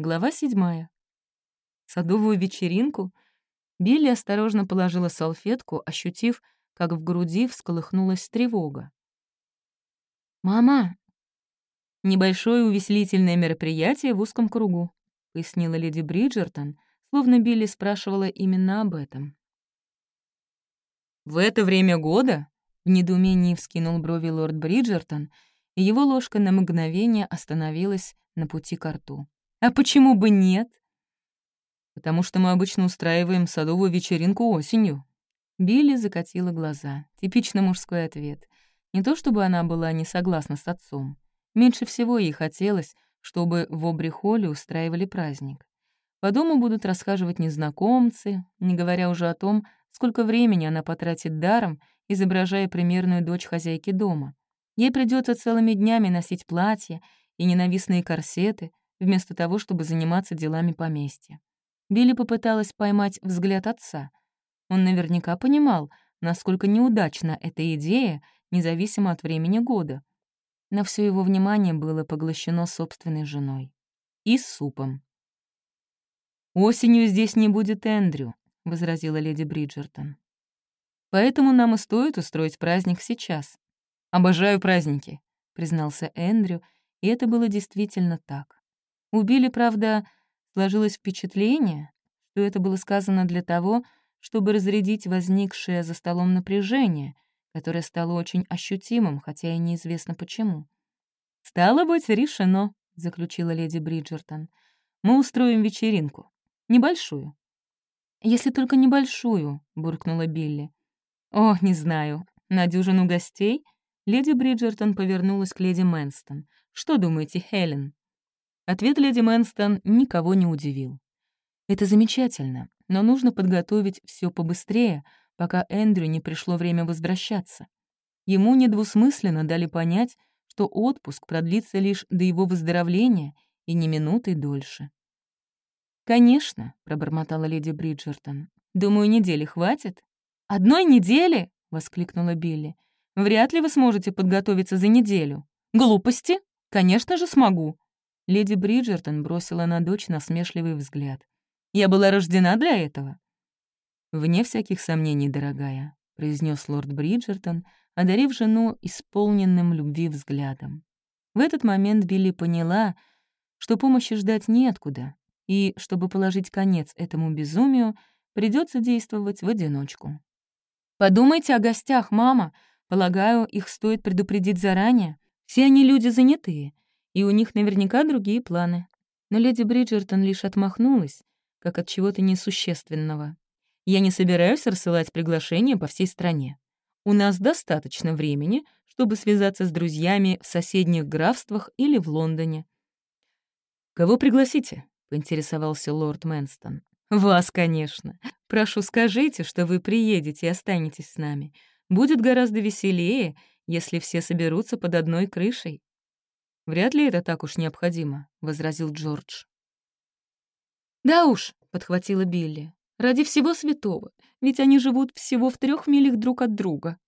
Глава седьмая. Садовую вечеринку Билли осторожно положила салфетку, ощутив, как в груди всколыхнулась тревога. «Мама!» «Небольшое увеселительное мероприятие в узком кругу», — пояснила леди Бриджертон, словно Билли спрашивала именно об этом. «В это время года?» — в недоумении вскинул брови лорд Бриджертон, и его ложка на мгновение остановилась на пути к рту. «А почему бы нет?» «Потому что мы обычно устраиваем садовую вечеринку осенью». Билли закатила глаза. Типично мужской ответ. Не то чтобы она была не согласна с отцом. Меньше всего ей хотелось, чтобы в Обри-холле устраивали праздник. По дому будут расхаживать незнакомцы, не говоря уже о том, сколько времени она потратит даром, изображая примерную дочь хозяйки дома. Ей придется целыми днями носить платья и ненавистные корсеты, вместо того, чтобы заниматься делами поместья. Билли попыталась поймать взгляд отца. Он наверняка понимал, насколько неудачна эта идея, независимо от времени года. Но все его внимание было поглощено собственной женой. И супом. «Осенью здесь не будет Эндрю», — возразила леди Бриджертон. «Поэтому нам и стоит устроить праздник сейчас. Обожаю праздники», — признался Эндрю, и это было действительно так. У Билли, правда, сложилось впечатление, что это было сказано для того, чтобы разрядить возникшее за столом напряжение, которое стало очень ощутимым, хотя и неизвестно почему. «Стало быть, решено», — заключила леди Бриджертон. «Мы устроим вечеринку. Небольшую». «Если только небольшую», — буркнула Билли. «О, не знаю. На дюжину гостей?» Леди Бриджертон повернулась к леди Мэнстон. «Что думаете, Хелен?» Ответ леди Мэнстон никого не удивил. «Это замечательно, но нужно подготовить все побыстрее, пока Эндрю не пришло время возвращаться. Ему недвусмысленно дали понять, что отпуск продлится лишь до его выздоровления и не минуты дольше. «Конечно», — пробормотала леди Бриджертон. «Думаю, недели хватит». «Одной недели?» — воскликнула Билли. «Вряд ли вы сможете подготовиться за неделю». «Глупости? Конечно же смогу. Леди Бриджертон бросила на дочь насмешливый взгляд. «Я была рождена для этого». «Вне всяких сомнений, дорогая», — произнес лорд Бриджертон, одарив жену исполненным любви взглядом. В этот момент Билли поняла, что помощи ждать неоткуда, и, чтобы положить конец этому безумию, придется действовать в одиночку. «Подумайте о гостях, мама. Полагаю, их стоит предупредить заранее. Все они люди занятые и у них наверняка другие планы. Но леди Бриджертон лишь отмахнулась, как от чего-то несущественного. Я не собираюсь рассылать приглашения по всей стране. У нас достаточно времени, чтобы связаться с друзьями в соседних графствах или в Лондоне. «Кого пригласите?» — поинтересовался лорд Мэнстон. «Вас, конечно. Прошу, скажите, что вы приедете и останетесь с нами. Будет гораздо веселее, если все соберутся под одной крышей». «Вряд ли это так уж необходимо», — возразил Джордж. «Да уж», — подхватила Билли, — «ради всего святого, ведь они живут всего в трех милях друг от друга».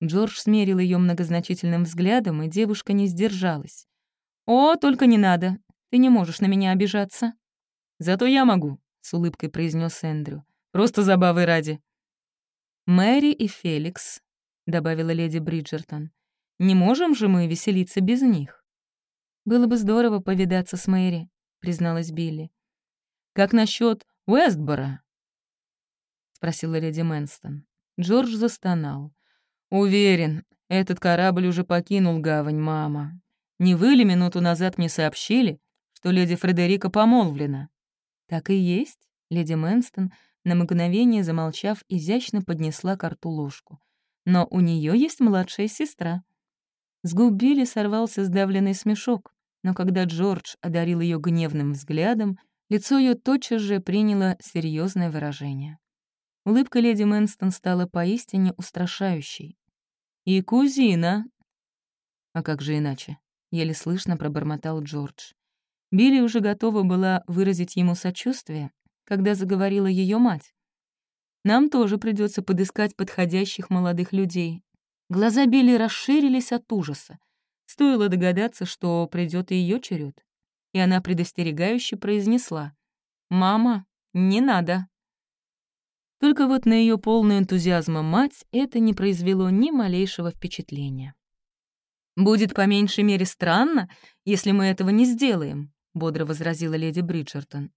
Джордж смерил ее многозначительным взглядом, и девушка не сдержалась. «О, только не надо, ты не можешь на меня обижаться». «Зато я могу», — с улыбкой произнес Эндрю. «Просто забавы ради». «Мэри и Феликс», — добавила леди Бриджертон. «Не можем же мы веселиться без них?» «Было бы здорово повидаться с Мэри», — призналась Билли. «Как насчет Уэстбора?» — спросила леди Мэнстон. Джордж застонал. «Уверен, этот корабль уже покинул гавань, мама. Не вы ли минуту назад мне сообщили, что леди Фредерика помолвлена?» «Так и есть», — леди Мэнстон, на мгновение замолчав, изящно поднесла к ложку. «Но у нее есть младшая сестра». С губ сорвался сдавленный смешок, но когда Джордж одарил ее гневным взглядом, лицо ее тотчас же приняло серьезное выражение. Улыбка леди Мэнстон стала поистине устрашающей. «И кузина!» «А как же иначе?» — еле слышно пробормотал Джордж. Билли уже готова была выразить ему сочувствие, когда заговорила ее мать. «Нам тоже придется подыскать подходящих молодых людей, Глаза Билли расширились от ужаса. Стоило догадаться, что придет и ее черед. и она предостерегающе произнесла «Мама, не надо». Только вот на ее полную энтузиазма мать это не произвело ни малейшего впечатления. «Будет по меньшей мере странно, если мы этого не сделаем», — бодро возразила леди Бриджертон.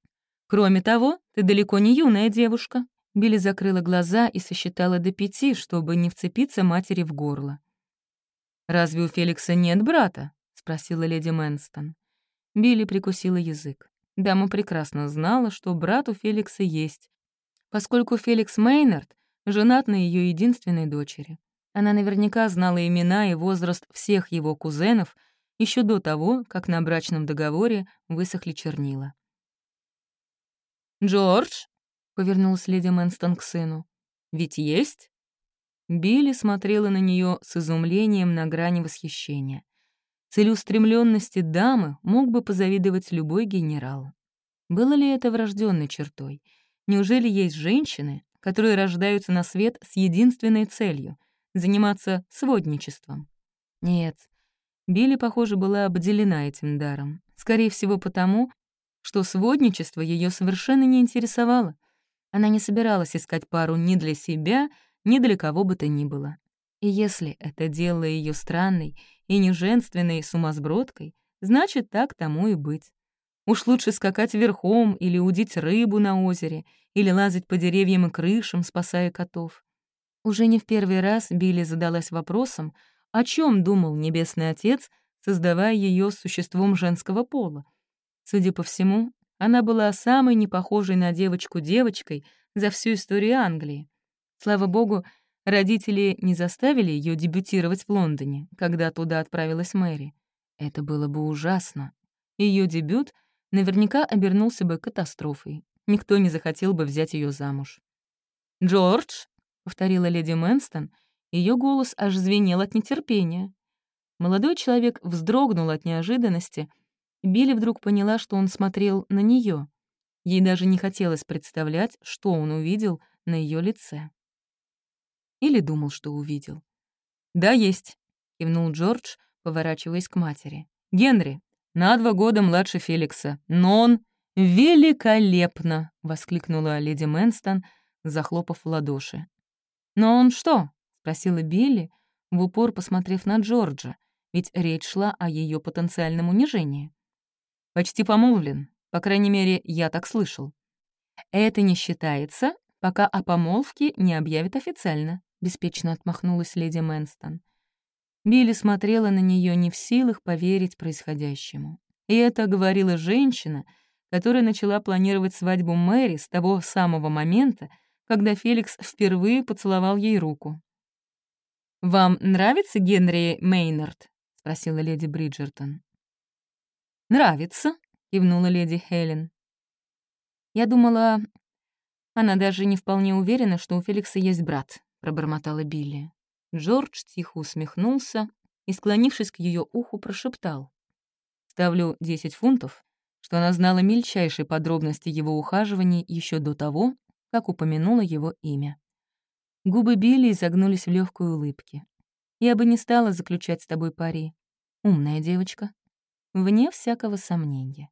«Кроме того, ты далеко не юная девушка». Билли закрыла глаза и сосчитала до пяти, чтобы не вцепиться матери в горло. «Разве у Феликса нет брата?» — спросила леди Мэнстон. Билли прикусила язык. Дама прекрасно знала, что брат у Феликса есть, поскольку Феликс Мейнард женат на ее единственной дочери. Она наверняка знала имена и возраст всех его кузенов еще до того, как на брачном договоре высохли чернила. «Джордж?» — повернулась леди Мэнстон к сыну. «Ведь есть?» Билли смотрела на нее с изумлением на грани восхищения. Целеустремленности дамы мог бы позавидовать любой генерал. Было ли это врожденной чертой? Неужели есть женщины, которые рождаются на свет с единственной целью — заниматься сводничеством? Нет, Билли, похоже, была обделена этим даром. Скорее всего, потому, что сводничество ее совершенно не интересовало. Она не собиралась искать пару ни для себя, ни для кого бы то ни было. И если это делало ее странной и неженственной сумасбродкой, значит, так тому и быть. Уж лучше скакать верхом или удить рыбу на озере, или лазать по деревьям и крышам, спасая котов. Уже не в первый раз Билли задалась вопросом, о чем думал Небесный Отец, создавая ее существом женского пола, Судя по всему, она была самой непохожей на девочку девочкой за всю историю Англии. Слава богу, родители не заставили ее дебютировать в Лондоне, когда туда отправилась Мэри. Это было бы ужасно. Ее дебют наверняка обернулся бы катастрофой. Никто не захотел бы взять ее замуж. «Джордж», — повторила леди Мэнстон, ее голос аж звенел от нетерпения. Молодой человек вздрогнул от неожиданности — Билли вдруг поняла, что он смотрел на нее. Ей даже не хотелось представлять, что он увидел на ее лице. Или думал, что увидел. «Да, есть», — кивнул Джордж, поворачиваясь к матери. «Генри, на два года младше Феликса, но он великолепно!» — воскликнула леди Мэнстон, захлопав в ладоши. «Но он что?» — спросила Билли, в упор посмотрев на Джорджа, ведь речь шла о ее потенциальном унижении. Почти помолвлен, по крайней мере, я так слышал. Это не считается, пока о помолвке не объявят официально, беспечно отмахнулась леди Мэнстон. Билли смотрела на нее не в силах поверить происходящему. И это говорила женщина, которая начала планировать свадьбу Мэри с того самого момента, когда Феликс впервые поцеловал ей руку. «Вам нравится Генри Мейнард?» — спросила леди Бриджертон. «Нравится», — кивнула леди Хелен. «Я думала, она даже не вполне уверена, что у Феликса есть брат», — пробормотала Билли. Джордж тихо усмехнулся и, склонившись к ее уху, прошептал. «Ставлю 10 фунтов, что она знала мельчайшие подробности его ухаживаний еще до того, как упомянула его имя. Губы Билли изогнулись в легкой улыбке. «Я бы не стала заключать с тобой пари. Умная девочка, вне всякого сомнения.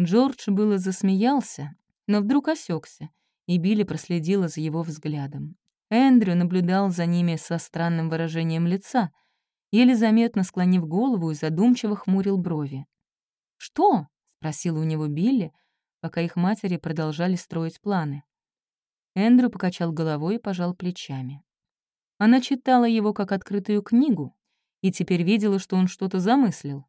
Джордж было засмеялся, но вдруг осекся, и Билли проследила за его взглядом. Эндрю наблюдал за ними со странным выражением лица, еле заметно склонив голову и задумчиво хмурил брови. «Что?» — спросила у него Билли, пока их матери продолжали строить планы. Эндрю покачал головой и пожал плечами. Она читала его как открытую книгу и теперь видела, что он что-то замыслил.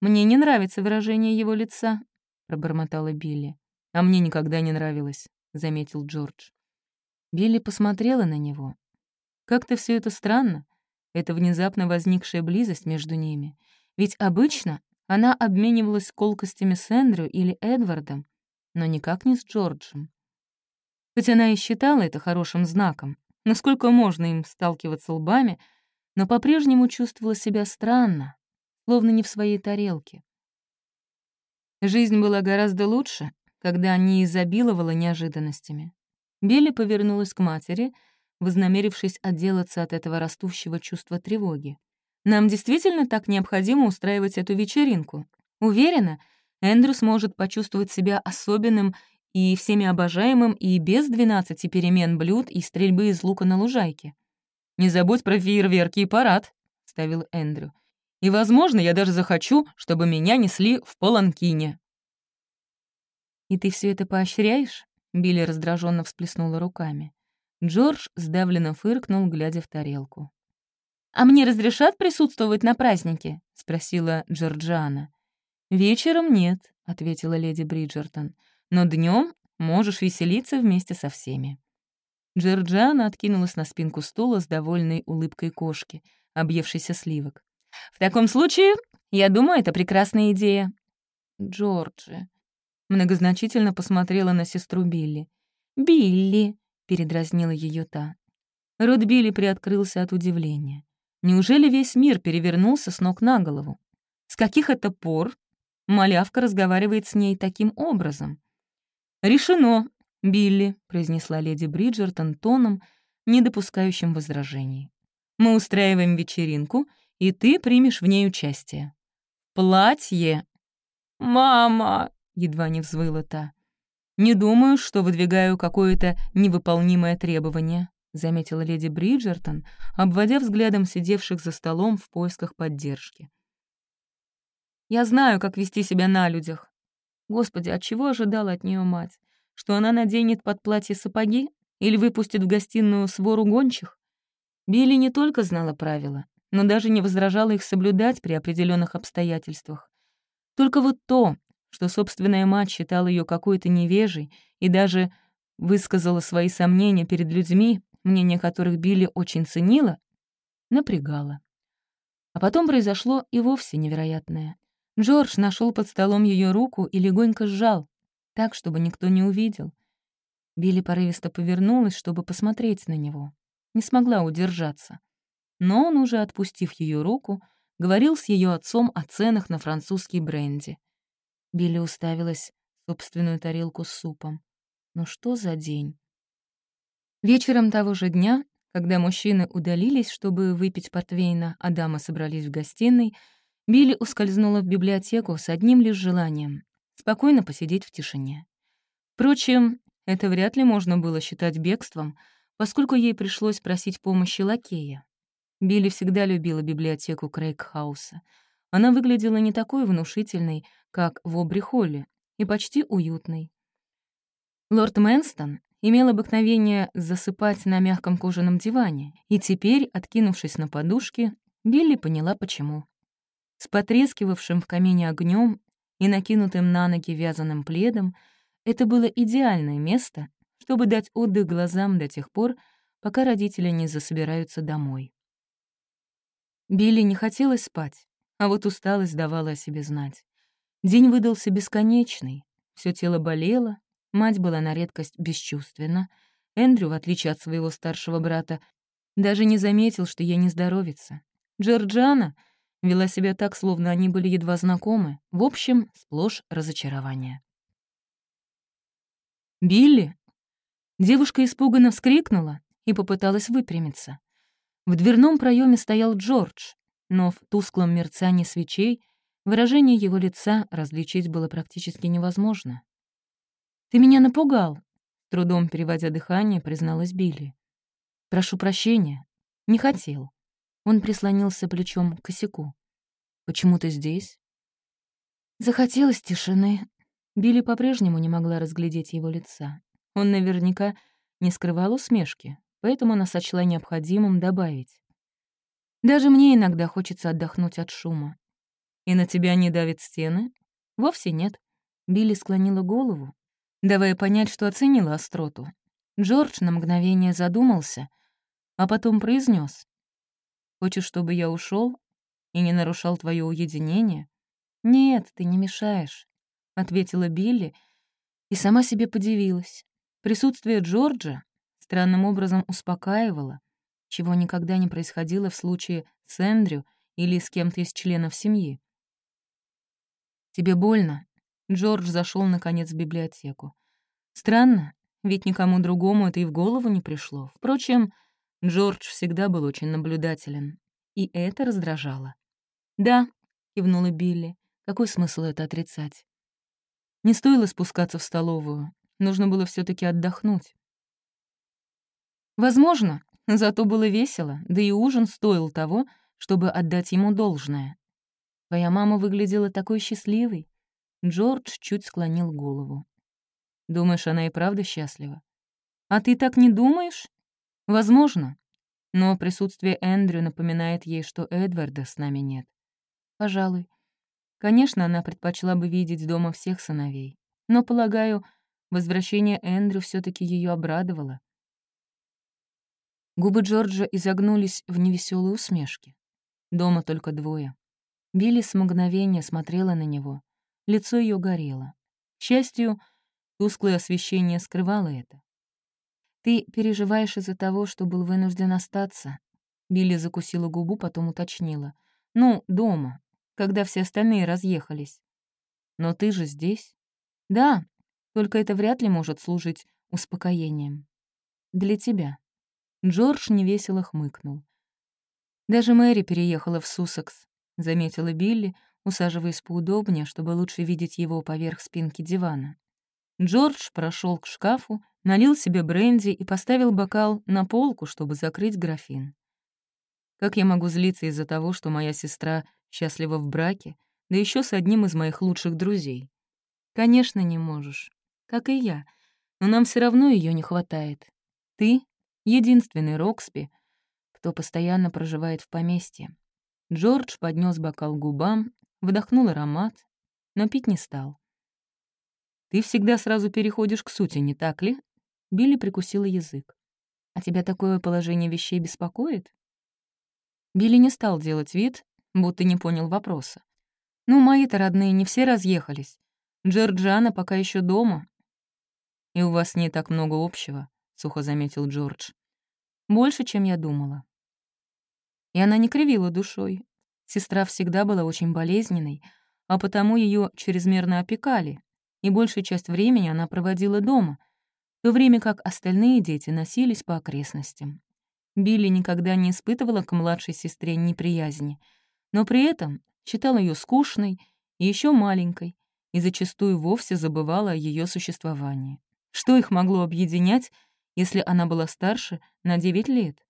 «Мне не нравится выражение его лица», — пробормотала Билли. «А мне никогда не нравилось», — заметил Джордж. Билли посмотрела на него. Как-то все это странно, эта внезапно возникшая близость между ними. Ведь обычно она обменивалась колкостями с Эндрю или Эдвардом, но никак не с Джорджем. Хоть она и считала это хорошим знаком, насколько можно им сталкиваться лбами, но по-прежнему чувствовала себя странно, словно не в своей тарелке. Жизнь была гораздо лучше, когда не изобиловала неожиданностями. Билли повернулась к матери, вознамерившись отделаться от этого растущего чувства тревоги. «Нам действительно так необходимо устраивать эту вечеринку? Уверена, Эндрю сможет почувствовать себя особенным и всеми обожаемым и без 12 перемен блюд и стрельбы из лука на лужайке. «Не забудь про фейерверки и парад», — ставил Эндрю. «И, возможно, я даже захочу, чтобы меня несли в паланкине». «И ты все это поощряешь?» — Билли раздраженно всплеснула руками. Джордж сдавленно фыркнул, глядя в тарелку. «А мне разрешат присутствовать на празднике?» — спросила Джорджиана. «Вечером нет», — ответила леди Бриджертон но днем можешь веселиться вместе со всеми». Джорджиана откинулась на спинку стула с довольной улыбкой кошки, объевшейся сливок. «В таком случае, я думаю, это прекрасная идея». «Джорджи», — многозначительно посмотрела на сестру Билли. «Билли», — передразнила ее та. Рот Билли приоткрылся от удивления. Неужели весь мир перевернулся с ног на голову? С каких это пор малявка разговаривает с ней таким образом? «Решено, Билли», — произнесла леди Бриджертон тоном, не допускающим возражений. «Мы устраиваем вечеринку, и ты примешь в ней участие». «Платье!» «Мама!» — едва не взвыла та. «Не думаю, что выдвигаю какое-то невыполнимое требование», — заметила леди Бриджертон, обводя взглядом сидевших за столом в поисках поддержки. «Я знаю, как вести себя на людях. Господи, от чего ожидала от нее мать? Что она наденет под платье сапоги или выпустит в гостиную свору гончих? Билли не только знала правила, но даже не возражала их соблюдать при определенных обстоятельствах. Только вот то, что собственная мать считала ее какой-то невежей и даже высказала свои сомнения перед людьми, мнение которых Билли очень ценила, напрягало. А потом произошло и вовсе невероятное. Джордж нашел под столом ее руку и легонько сжал, так, чтобы никто не увидел. Билли порывисто повернулась, чтобы посмотреть на него. Не смогла удержаться. Но он, уже отпустив ее руку, говорил с ее отцом о ценах на французский бренди. Билли уставилась в собственную тарелку с супом. Ну что за день? Вечером того же дня, когда мужчины удалились, чтобы выпить портвейна, а дамы собрались в гостиной, Билли ускользнула в библиотеку с одним лишь желанием — спокойно посидеть в тишине. Впрочем, это вряд ли можно было считать бегством, поскольку ей пришлось просить помощи лакея. Билли всегда любила библиотеку Крейгхауса. Она выглядела не такой внушительной, как в Обри-Холле, и почти уютной. Лорд Мэнстон имел обыкновение засыпать на мягком кожаном диване, и теперь, откинувшись на подушке, Билли поняла, почему. С потрескивавшим в камине огнем и накинутым на ноги вязаным пледом это было идеальное место, чтобы дать отдых глазам до тех пор, пока родители не засобираются домой. Билли не хотелось спать, а вот усталость давала о себе знать. День выдался бесконечный, все тело болело, мать была на редкость бесчувственна, Эндрю, в отличие от своего старшего брата, даже не заметил, что ей не здоровится. Джорджана — Вела себя так, словно они были едва знакомы. В общем, сплошь разочарование. «Билли!» Девушка испуганно вскрикнула и попыталась выпрямиться. В дверном проеме стоял Джордж, но в тусклом мерцании свечей выражение его лица различить было практически невозможно. «Ты меня напугал», — трудом переводя дыхание, призналась Билли. «Прошу прощения. Не хотел». Он прислонился плечом к косяку. «Почему ты здесь?» Захотелось тишины. Билли по-прежнему не могла разглядеть его лица. Он наверняка не скрывал усмешки, поэтому она сочла необходимым добавить. «Даже мне иногда хочется отдохнуть от шума. И на тебя не давят стены?» «Вовсе нет». Билли склонила голову, давая понять, что оценила остроту. Джордж на мгновение задумался, а потом произнес: Хочешь, чтобы я ушел и не нарушал твое уединение? Нет, ты не мешаешь, ответила Билли и сама себе подивилась. Присутствие Джорджа странным образом успокаивало, чего никогда не происходило в случае с Эндрю или с кем-то из членов семьи. «Тебе больно?» Джордж зашел наконец в библиотеку. Странно, ведь никому другому это и в голову не пришло. Впрочем, Джордж всегда был очень наблюдателен, и это раздражало. «Да», — кивнула Билли, — «какой смысл это отрицать? Не стоило спускаться в столовую. Нужно было все таки отдохнуть. Возможно, зато было весело, да и ужин стоил того, чтобы отдать ему должное. Твоя мама выглядела такой счастливой. Джордж чуть склонил голову. Думаешь, она и правда счастлива? А ты так не думаешь? Возможно. Но присутствие Эндрю напоминает ей, что Эдварда с нами нет. Пожалуй. Конечно, она предпочла бы видеть дома всех сыновей. Но, полагаю, возвращение Эндрю все таки ее обрадовало. Губы Джорджа изогнулись в невеселой усмешке. Дома только двое. Билли с мгновения смотрела на него. Лицо ее горело. К счастью, тусклое освещение скрывало это. «Ты переживаешь из-за того, что был вынужден остаться?» Билли закусила губу, потом уточнила. «Ну, дома, когда все остальные разъехались. Но ты же здесь?» «Да, только это вряд ли может служить успокоением. Для тебя». Джордж невесело хмыкнул. «Даже Мэри переехала в Суссекс», — заметила Билли, усаживаясь поудобнее, чтобы лучше видеть его поверх спинки дивана. Джордж прошел к шкафу, налил себе бренди и поставил бокал на полку, чтобы закрыть графин. Как я могу злиться из-за того, что моя сестра счастлива в браке, да еще с одним из моих лучших друзей? Конечно, не можешь. Как и я. Но нам все равно ее не хватает. Ты — единственный Роксби, кто постоянно проживает в поместье. Джордж поднес бокал к губам, вдохнул аромат, но пить не стал. «Ты всегда сразу переходишь к сути, не так ли?» Билли прикусила язык. «А тебя такое положение вещей беспокоит?» Билли не стал делать вид, будто не понял вопроса. «Ну, мои-то родные не все разъехались. Джорджана пока еще дома». «И у вас не так много общего», — сухо заметил Джордж. «Больше, чем я думала». И она не кривила душой. Сестра всегда была очень болезненной, а потому ее чрезмерно опекали, и большую часть времени она проводила дома, в то время как остальные дети носились по окрестностям. Билли никогда не испытывала к младшей сестре неприязни, но при этом считала ее скучной и еще маленькой, и зачастую вовсе забывала о ее существовании. Что их могло объединять, если она была старше на 9 лет?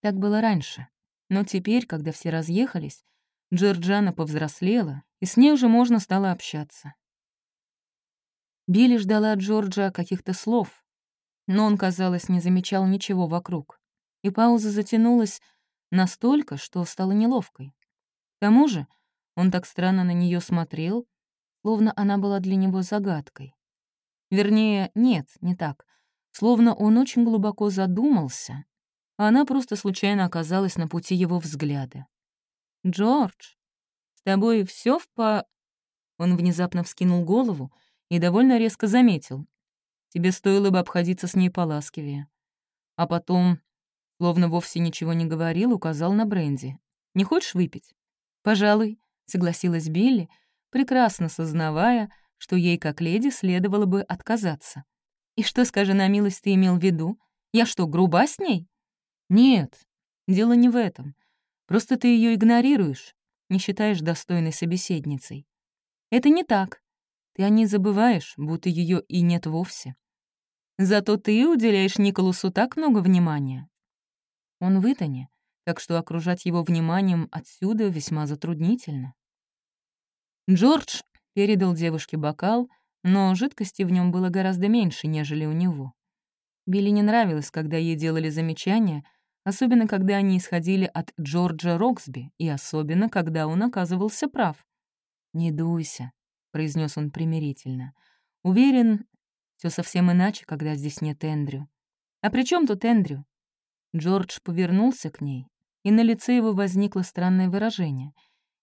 Так было раньше. Но теперь, когда все разъехались, Джорджана повзрослела, и с ней уже можно стало общаться. Билли ждала от Джорджа каких-то слов, но он, казалось, не замечал ничего вокруг. И пауза затянулась настолько, что стала неловкой. К тому же он так странно на нее смотрел, словно она была для него загадкой. Вернее, нет, не так. Словно он очень глубоко задумался, а она просто случайно оказалась на пути его взгляда. «Джордж, с тобой все в по...» Он внезапно вскинул голову и довольно резко заметил. Тебе стоило бы обходиться с ней поласкивее. А потом, словно вовсе ничего не говорил, указал на бренди. «Не хочешь выпить?» «Пожалуй», — согласилась Билли, прекрасно сознавая, что ей, как леди, следовало бы отказаться. «И что, скажи на милость, ты имел в виду? Я что, груба с ней?» «Нет, дело не в этом. Просто ты ее игнорируешь, не считаешь достойной собеседницей. Это не так. Ты о ней забываешь, будто ее и нет вовсе. Зато ты уделяешь Николасу так много внимания. Он в Итане, так что окружать его вниманием отсюда весьма затруднительно. Джордж передал девушке бокал, но жидкости в нем было гораздо меньше, нежели у него. Билли не нравилось, когда ей делали замечания, особенно когда они исходили от Джорджа Роксби, и особенно, когда он оказывался прав. «Не дуйся», произнес он примирительно. «Уверен, все совсем иначе, когда здесь нет Эндрю». «А при чем тут Эндрю?» Джордж повернулся к ней, и на лице его возникло странное выражение,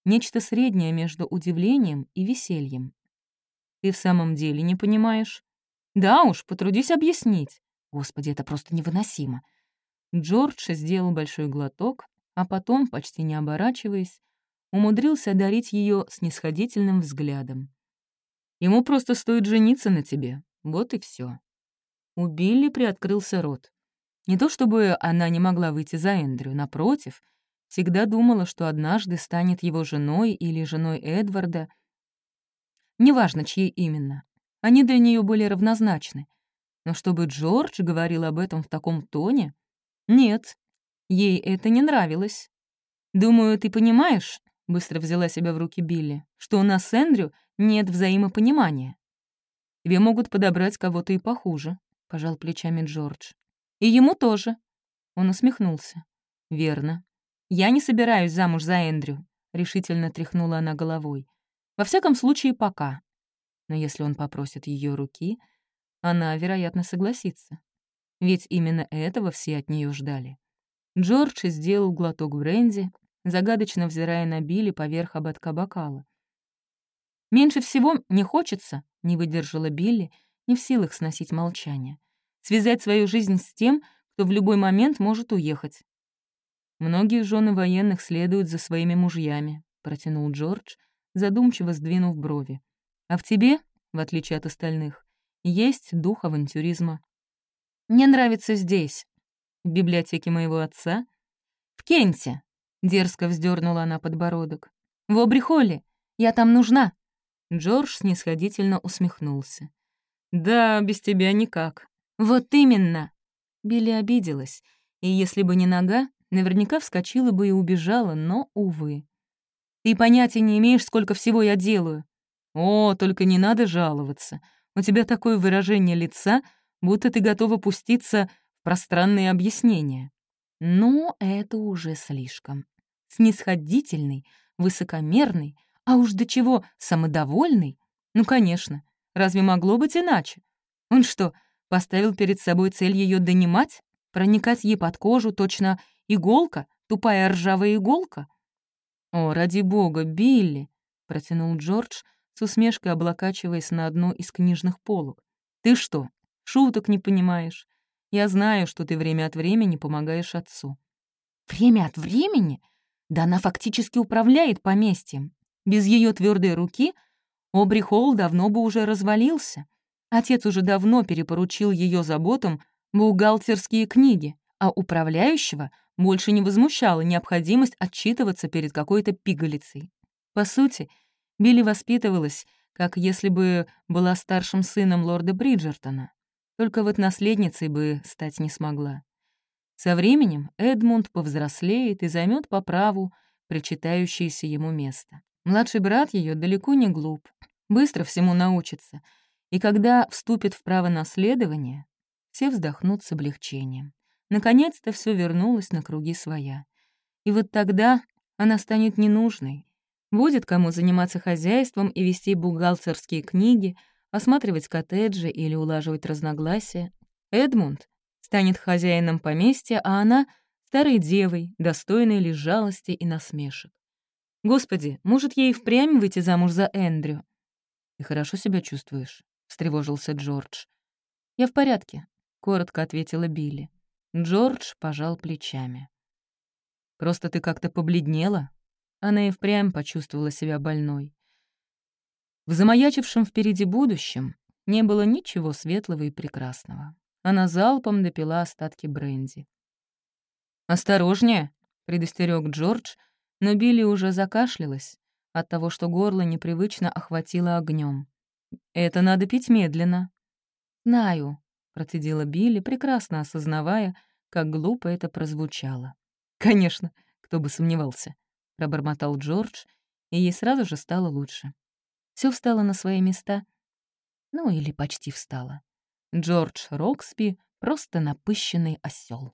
нечто среднее между удивлением и весельем. «Ты в самом деле не понимаешь?» «Да уж, потрудись объяснить». Господи, это просто невыносимо. Джордж сделал большой глоток, а потом, почти не оборачиваясь, умудрился одарить ее снисходительным взглядом. Ему просто стоит жениться на тебе. Вот и все. У Билли приоткрылся рот. Не то чтобы она не могла выйти за Эндрю, напротив, всегда думала, что однажды станет его женой или женой Эдварда. Неважно, чьи именно. Они для нее были равнозначны. Но чтобы Джордж говорил об этом в таком тоне? Нет, ей это не нравилось. «Думаю, ты понимаешь», — быстро взяла себя в руки Билли, «что у нас с Эндрю нет взаимопонимания. Тебе могут подобрать кого-то и похуже», — пожал плечами Джордж. «И ему тоже». Он усмехнулся. «Верно. Я не собираюсь замуж за Эндрю», — решительно тряхнула она головой. «Во всяком случае, пока. Но если он попросит ее руки, она, вероятно, согласится. Ведь именно этого все от нее ждали. Джордж сделал глоток бренди, загадочно взирая на Билли поверх ободка бокала. «Меньше всего не хочется», — не выдержала Билли, не в силах сносить молчание. «Связать свою жизнь с тем, кто в любой момент может уехать». «Многие жены военных следуют за своими мужьями», — протянул Джордж, задумчиво сдвинув брови. «А в тебе, в отличие от остальных, есть дух авантюризма. Мне нравится здесь, в библиотеке моего отца, в Кенте, — дерзко вздернула она подбородок. «В Обрихолле! Я там нужна!» Джордж снисходительно усмехнулся. «Да, без тебя никак». «Вот именно!» Билли обиделась, и если бы не нога, наверняка вскочила бы и убежала, но, увы. «Ты понятия не имеешь, сколько всего я делаю». «О, только не надо жаловаться. У тебя такое выражение лица, будто ты готова пуститься в пространные объяснения». Но это уже слишком. Снисходительный, высокомерный, а уж до чего самодовольный? Ну, конечно, разве могло быть иначе? Он что, поставил перед собой цель ее донимать? Проникать ей под кожу точно иголка, тупая ржавая иголка? «О, ради бога, Билли!» — протянул Джордж, с усмешкой облокачиваясь на одну из книжных полок. «Ты что, шуток не понимаешь? Я знаю, что ты время от времени помогаешь отцу». «Время от времени? Да она фактически управляет поместьем. Без ее твердой руки Обри Холл давно бы уже развалился. Отец уже давно перепоручил ее заботам бухгалтерские книги, а управляющего больше не возмущала необходимость отчитываться перед какой-то пигалицей. По сути, Билли воспитывалась, как если бы была старшим сыном лорда Бриджертона. Только вот наследницей бы стать не смогла. Со временем Эдмунд повзрослеет и займет по праву причитающееся ему место. Младший брат ее далеко не глуп, быстро всему научится, и когда вступит в право наследования, все вздохнут с облегчением. Наконец-то все вернулось на круги своя. И вот тогда она станет ненужной. Будет кому заниматься хозяйством и вести бухгалтерские книги, осматривать коттеджи или улаживать разногласия. Эдмунд станет хозяином поместья, а она — старой девой, достойной лишь жалости и насмешек. Господи, может, ей впрямь выйти замуж за Эндрю? «Ты хорошо себя чувствуешь?» — встревожился Джордж. «Я в порядке», — коротко ответила Билли. Джордж пожал плечами. «Просто ты как-то побледнела?» Она и впрямь почувствовала себя больной. В замаячившем впереди будущем не было ничего светлого и прекрасного. Она залпом допила остатки бренди. «Осторожнее!» — предостерег Джордж, но Билли уже закашлялась от того, что горло непривычно охватило огнем. «Это надо пить медленно». «Знаю», — процедила Билли, прекрасно осознавая, как глупо это прозвучало. «Конечно, кто бы сомневался», — пробормотал Джордж, и ей сразу же стало лучше. Все встало на свои места. Ну, или почти встало. Джордж Роксби — просто напыщенный осел.